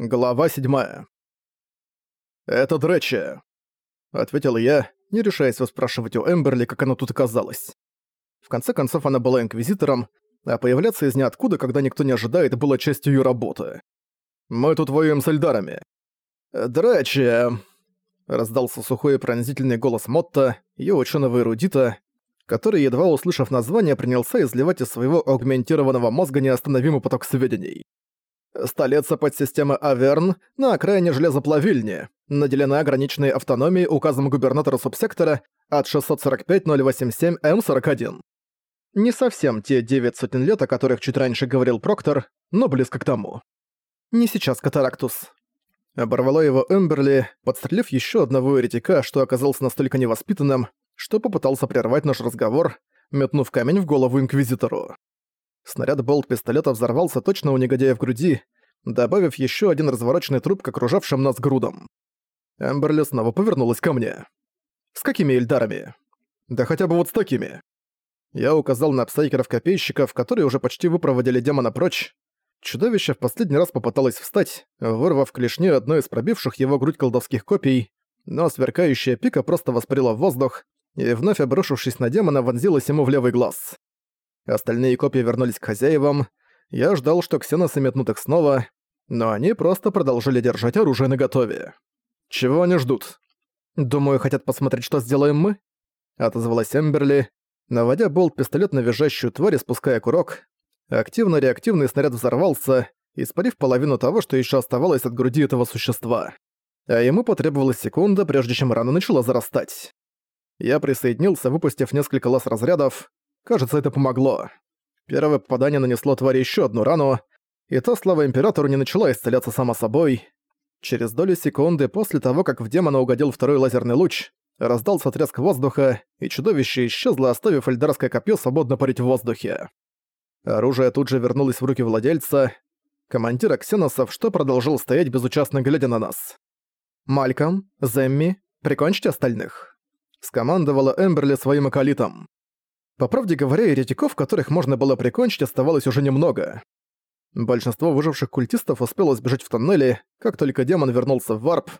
Глава 7. «Это Дречи», — ответил я, не решаясь выспрашивать у Эмберли, как она тут оказалась. В конце концов, она была инквизитором, а появляться из ниоткуда, когда никто не ожидает, было частью ее работы. «Мы тут воюем с Эльдарами». «Дречи», — раздался сухой и пронзительный голос Мотта, ее ученого эрудита, который, едва услышав название, принялся изливать из своего аугментированного мозга неостановимый поток сведений. Столица подсистемы Аверн на окраине железоплавильни, наделена ограниченной автономией указом губернатора субсектора от 645-087-М41. Не совсем те девять сотен лет, о которых чуть раньше говорил Проктор, но близко к тому. Не сейчас, Катарактус. Оборвало его Эмберли, подстрелив еще одного еретика, что оказался настолько невоспитанным, что попытался прервать наш разговор, метнув камень в голову Инквизитору. Снаряд болт пистолета взорвался точно у негодяя в груди, добавив еще один развороченный труп к окружавшим нас грудам. Эмберли снова повернулась ко мне. «С какими эльдарами?» «Да хотя бы вот с такими». Я указал на псайкеров-копейщиков, которые уже почти выпроводили демона прочь. Чудовище в последний раз попыталось встать, вырвав клешни одной из пробивших его грудь колдовских копий, но сверкающая пика просто воспарила в воздух и, вновь обрушившись на демона, вонзилась ему в левый глаз. Остальные копии вернулись к хозяевам. Я ждал, что ксеносы метнут их снова, но они просто продолжили держать оружие наготове. Чего они ждут? Думаю, хотят посмотреть, что сделаем мы? Отозвалась Эмберли, наводя болт-пистолет на визжащую тварь и спуская курок. Активно-реактивный снаряд взорвался, испарив половину того, что еще оставалось от груди этого существа. А ему потребовалась секунда, прежде чем рана начала зарастать. Я присоединился, выпустив несколько лаз-разрядов, Кажется, это помогло. Первое попадание нанесло твари еще одну рану, и та слава Императору не начала исцеляться сама собой. Через долю секунды после того, как в демона угодил второй лазерный луч, раздался треск воздуха, и чудовище исчезло, оставив эльдарское копье свободно парить в воздухе. Оружие тут же вернулось в руки владельца, командира ксеносов, что продолжил стоять безучастно глядя на нас. «Мальком, Земми, прикончите остальных», — скомандовала Эмберли своим акалитом. По правде говоря, еретиков, которых можно было прикончить, оставалось уже немного. Большинство выживших культистов успело сбежать в тоннеле, как только демон вернулся в варп,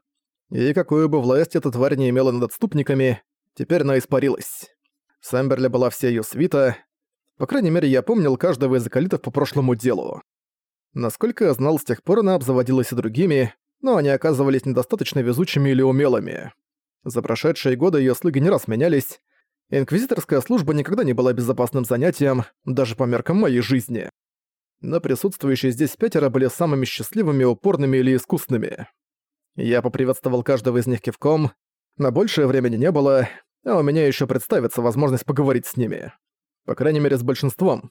и какую бы власть эта тварь не имела над отступниками, теперь она испарилась. С Эмберли была вся её свита. По крайней мере, я помнил каждого из акалитов по прошлому делу. Насколько я знал, с тех пор она обзаводилась и другими, но они оказывались недостаточно везучими или умелыми. За прошедшие годы её слуги не раз менялись, Инквизиторская служба никогда не была безопасным занятием, даже по меркам моей жизни. Но присутствующие здесь пятеро были самыми счастливыми, упорными или искусными. Я поприветствовал каждого из них кивком, на большее времени не было, а у меня еще представится возможность поговорить с ними. По крайней мере, с большинством.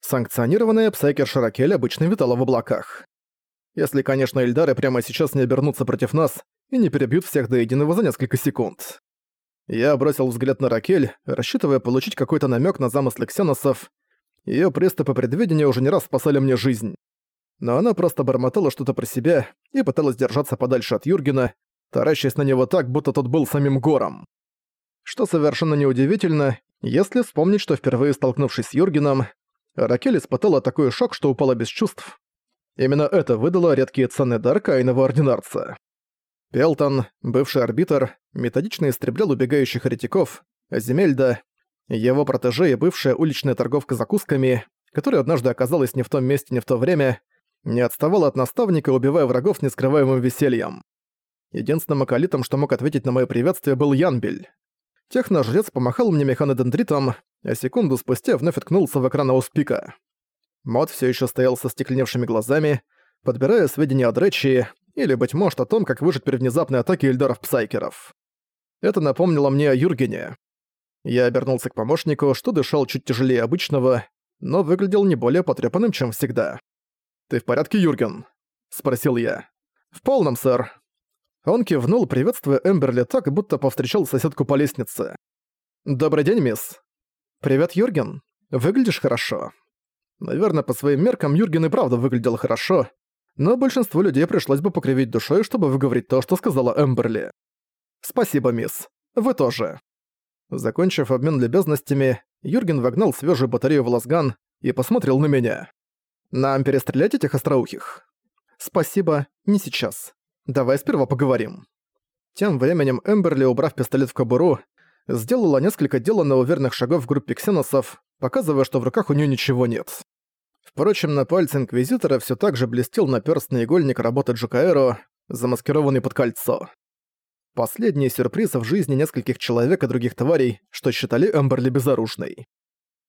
Санкционированная Псайкер Шаракель обычно витала в облаках. Если, конечно, Эльдары прямо сейчас не обернутся против нас и не перебьют всех до единого за несколько секунд. Я бросил взгляд на Ракель, рассчитывая получить какой-то намек на замыслы ксеносов. Её приступы предвидения уже не раз спасали мне жизнь. Но она просто бормотала что-то про себя и пыталась держаться подальше от Юргена, таращаясь на него так, будто тот был самим гором. Что совершенно неудивительно, если вспомнить, что впервые столкнувшись с Юргеном, Ракель испытала такой шок, что упала без чувств. Именно это выдало редкие цены дар Каинова Ординарца. Пелтон, бывший арбитр, методично истреблял убегающих еретиков, а Земельда, его протеже и бывшая уличная торговка закусками, которая однажды оказалась не в том месте, не в то время, не отставала от наставника, убивая врагов с нескрываемым весельем. Единственным околитом, что мог ответить на мое приветствие, был Янбель. Техножрец помахал мне механодендритом, а секунду спустя вновь откнулся в экран ауспика. Мод все еще стоял со стекленевшими глазами, подбирая сведения о Дречи, или, быть может, о том, как выжить при внезапной атаке Эльдаров-Псайкеров. Это напомнило мне о Юргене. Я обернулся к помощнику, что дышал чуть тяжелее обычного, но выглядел не более потрепанным, чем всегда. «Ты в порядке, Юрген?» — спросил я. «В полном, сэр». Он кивнул, приветствуя Эмберли так, будто повстречал соседку по лестнице. «Добрый день, мисс». «Привет, Юрген. Выглядишь хорошо». Наверное, по своим меркам Юрген и правда выглядел хорошо, но большинству людей пришлось бы покривить душой, чтобы выговорить то, что сказала Эмберли. «Спасибо, мисс. Вы тоже». Закончив обмен любезностями, Юрген вогнал свежую батарею в лазган и посмотрел на меня. «Нам перестрелять этих остроухих?» «Спасибо, не сейчас. Давай сперва поговорим». Тем временем Эмберли, убрав пистолет в кобуру, сделала несколько деланно уверенных шагов в группе ксеносов, показывая, что в руках у нее ничего нет. Впрочем, на пальце Инквизитора все так же блестел наперстный игольник работы Джукаэро, замаскированный под кольцо. Последний сюрприз в жизни нескольких человек и других тварей, что считали Эмберли безоружной.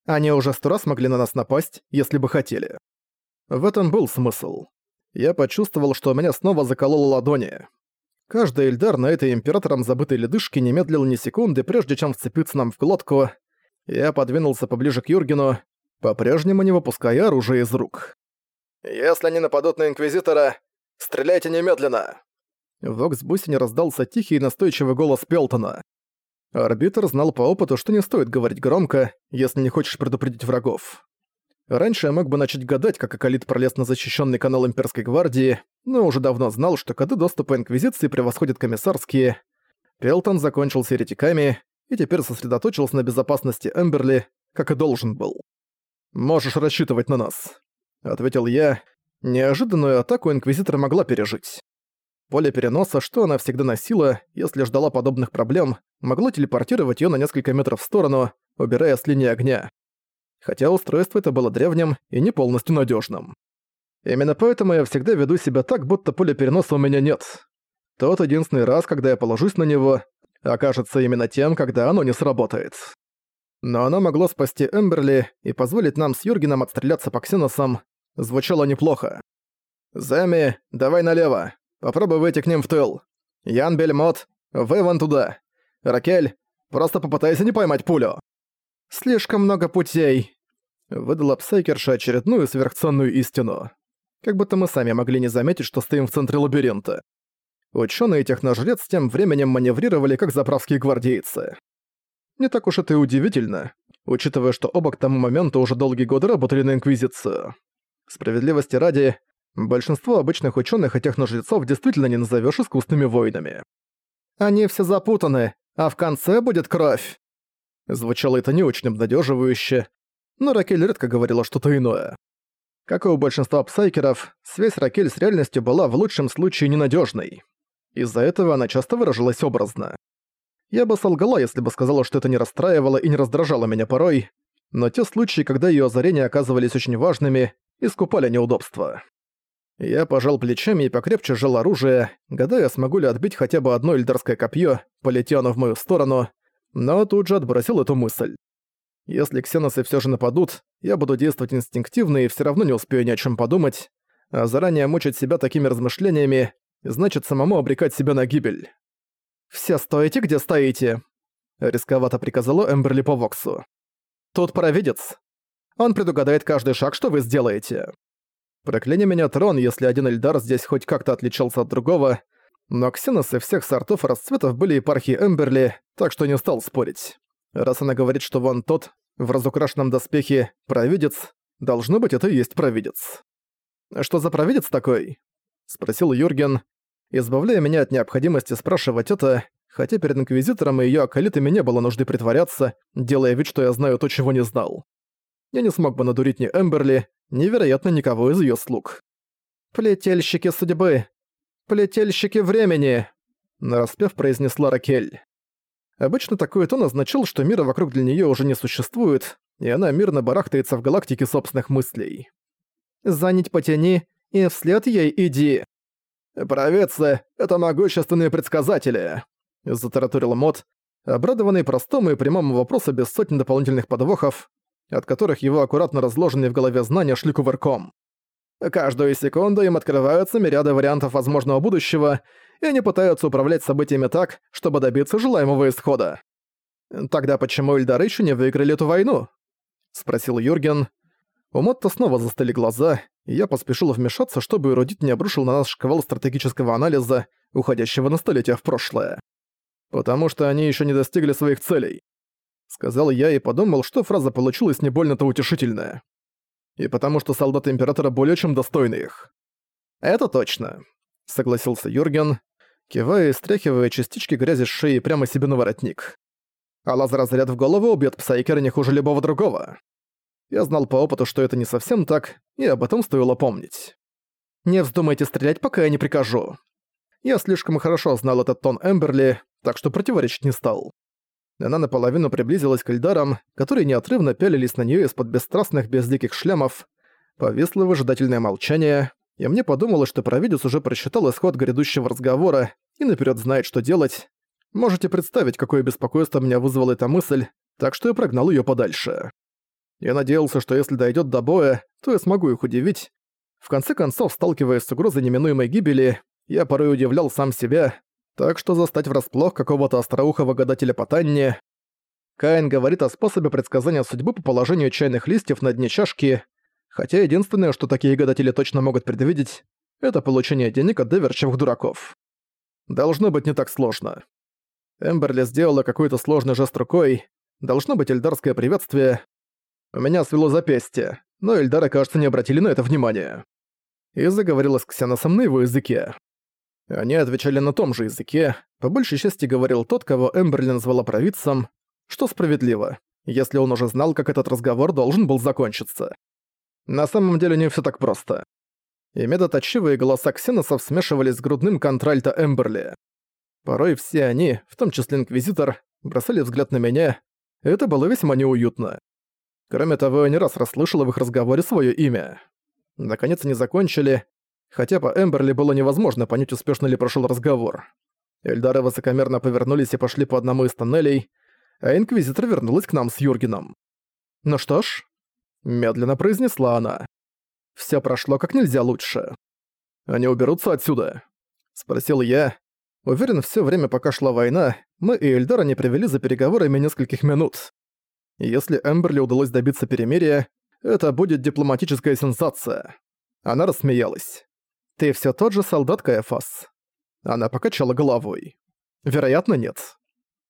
Они уже сто раз могли на нас напасть, если бы хотели. В этом был смысл. Я почувствовал, что меня снова закололо ладони. Каждый Эльдар на этой императором забытой ледышке не медлил ни секунды, прежде чем вцепиться нам в глотку. Я подвинулся поближе к Юргену, по-прежнему не выпуская оружие из рук. «Если они нападут на Инквизитора, стреляйте немедленно!» В Оксбусине раздался тихий и настойчивый голос Пелтона. Арбитр знал по опыту, что не стоит говорить громко, если не хочешь предупредить врагов. Раньше я мог бы начать гадать, как Акалит пролез на защищенный канал Имперской гвардии, но уже давно знал, что коды доступа Инквизиции превосходят комиссарские. Пелтон закончил с еретиками и теперь сосредоточился на безопасности Эмберли, как и должен был. «Можешь рассчитывать на нас», — ответил я. Неожиданную атаку Инквизитор могла пережить. Поле переноса, что она всегда носила, если ждала подобных проблем, могло телепортировать её на несколько метров в сторону, убирая с линии огня хотя устройство это было древним и не полностью надежным. Именно поэтому я всегда веду себя так, будто поля переноса у меня нет. Тот единственный раз, когда я положусь на него, окажется именно тем, когда оно не сработает. Но оно могло спасти Эмберли и позволить нам с Юргеном отстреляться по ксеносам. Звучало неплохо. «Зами, давай налево. Попробуй выйти к ним в тыл. Ян Бельмот, вы вон туда. Ракель, просто попытайся не поймать пулю». «Слишком много путей», — выдала Псайкерша очередную сверхценную истину. Как будто мы сами могли не заметить, что стоим в центре лабиринта. Ученые и техножрец тем временем маневрировали как заправские гвардейцы. Не так уж это и удивительно, учитывая, что оба к тому моменту уже долгие годы работали на Инквизицию. Справедливости ради, большинство обычных ученых и техножрецов действительно не назовешь искусственными воинами. Они все запутаны, а в конце будет кровь. Звучало это не очень обнадеживающе, но Ракель редко говорила что-то иное. Как и у большинства псайкеров, связь Ракель с реальностью была в лучшем случае ненадежной. Из-за этого она часто выражалась образно. Я бы солгала, если бы сказала, что это не расстраивало и не раздражало меня порой, но те случаи, когда ее озарения оказывались очень важными, искупали неудобства. Я пожал плечами и покрепче сжал оружие, гадая, смогу ли отбить хотя бы одно эльдарское копье, полетя оно в мою сторону, но тут же отбросил эту мысль. Если ксеносы все же нападут, я буду действовать инстинктивно и все равно не успею ни о чем подумать, а заранее мучить себя такими размышлениями значит самому обрекать себя на гибель. «Все стоите, где стоите», — рисковато приказала Эмберли по Воксу. «Тут провидец. Он предугадает каждый шаг, что вы сделаете. Прокляни меня трон, если один Эльдар здесь хоть как-то отличался от другого, но ксеносы всех сортов и расцветов были епархии Эмберли, так что не стал спорить. Раз она говорит, что вон тот, в разукрашенном доспехе, провидец, должно быть, это и есть провидец. «Что за провидец такой?» — спросил Юрген, избавляя меня от необходимости спрашивать это, хотя перед Инквизитором и её околитами не было нужды притворяться, делая вид, что я знаю то, чего не знал. Я не смог бы надурить ни Эмберли, ни, вероятно, никого из её слуг. «Плетельщики судьбы! Плетельщики времени!» — нараспев произнесла Ракель. Обычно такой тон означал, что мира вокруг для неё уже не существует, и она мирно барахтается в галактике собственных мыслей. «Занять потяни, и вслед ей иди!» «Провидцы — это могущественные предсказатели!» — затараторил Мот, обрадованный простому и прямому вопросу без сотни дополнительных подвохов, от которых его аккуратно разложенные в голове знания шли кувырком. Каждую секунду им открываются мириады вариантов возможного будущего, и они пытаются управлять событиями так, чтобы добиться желаемого исхода. «Тогда почему Эльдары еще не выиграли эту войну?» — спросил Юрген. У Мотта снова застыли глаза, и я поспешил вмешаться, чтобы эрудит не обрушил на нас шквал стратегического анализа, уходящего на столетия в прошлое. «Потому что они еще не достигли своих целей», — сказал я и подумал, что фраза получилась не больно-то утешительная. «И потому что солдаты Императора более чем достойны их». «Это точно», — согласился Юрген, кивая и стряхивая частички грязи с шеи прямо себе на воротник. А лазер-разряд в голову убьет Псайкера не хуже любого другого. Я знал по опыту, что это не совсем так, и об этом стоило помнить. Не вздумайте стрелять, пока я не прикажу». Я слишком хорошо знал этот тон Эмберли, так что противоречить не стал. Она наполовину приблизилась к Эльдарам, которые неотрывно пялились на нее из-под бесстрастных безликих шлемов. Повисло выжидательное молчание, и мне подумалось, что провидец уже просчитал исход грядущего разговора и наперед знает, что делать. Можете представить, какое беспокойство меня вызвала эта мысль, так что я прогнал ее подальше. Я надеялся, что если дойдет до боя, то я смогу их удивить. В конце концов, сталкиваясь с угрозой неминуемой гибели, я порой удивлял сам себя, так что застать врасплох какого-то остроухого гадателя по Танне... Каин говорит о способе предсказания судьбы по положению чайных листьев на дне чашки, хотя единственное, что такие гадатели точно могут предвидеть, это получение денег от доверчивых дураков. Должно быть не так сложно. Эмберли сделала какой-то сложный жест рукой, должно быть эльдарское приветствие. У меня свело запястье, но Эльдары, кажется, не обратили на это внимания. И заговорила с Ксеносом на его языке. Они отвечали на том же языке, по большей части говорил тот, кого Эмберли назвала провидцем, что справедливо, если он уже знал, как этот разговор должен был закончиться. На самом деле не все так просто. И медоточивые голоса ксеносов смешивались с грудным контральто Эмберли. Порой все они, в том числе Инквизитор, бросали взгляд на меня, это было весьма неуютно. Кроме того, я не раз расслышала в их разговоре свое имя. Наконец они закончили, хотя по Эмберли было невозможно понять, успешно ли прошел разговор. Эльдары высокомерно повернулись и пошли по одному из тоннелей, а Инквизитор вернулась к нам с Юргеном. «Ну что ж», — медленно произнесла она, — «всё прошло как нельзя лучше». «Они уберутся отсюда?» — спросил я. Уверен, всё время, пока шла война, мы и Эльдара не привели за переговорами нескольких минут. Если Эмберли удалось добиться перемирия, это будет дипломатическая сенсация. Она рассмеялась. «Ты все тот же солдат Каэфас». Она покачала головой. «Вероятно, нет».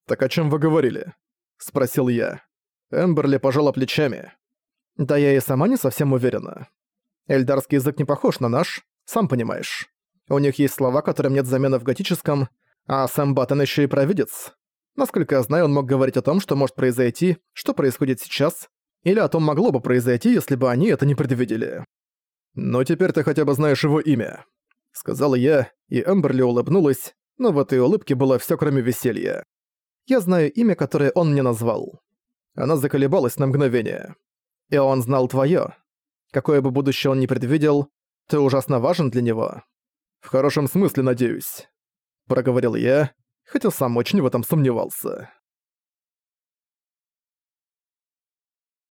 «Так о чем вы говорили?» — спросил я. Эмберли пожала плечами. «Да я и сама не совсем уверена. Эльдарский язык не похож на наш, сам понимаешь. У них есть слова, которым нет замены в готическом, а сам Баттон еще и провидец. Насколько я знаю, он мог говорить о том, что может произойти, что происходит сейчас, или о том могло бы произойти, если бы они это не предвидели. «Но теперь ты хотя бы знаешь его имя», — сказала я, и Эмберли улыбнулась, но в этой улыбке было всё кроме веселья. «Я знаю имя, которое он мне назвал». Она заколебалась на мгновение. «И он знал твоё. Какое бы будущее он ни предвидел, ты ужасно важен для него». «В хорошем смысле, надеюсь», — проговорил я, хотя сам очень в этом сомневался.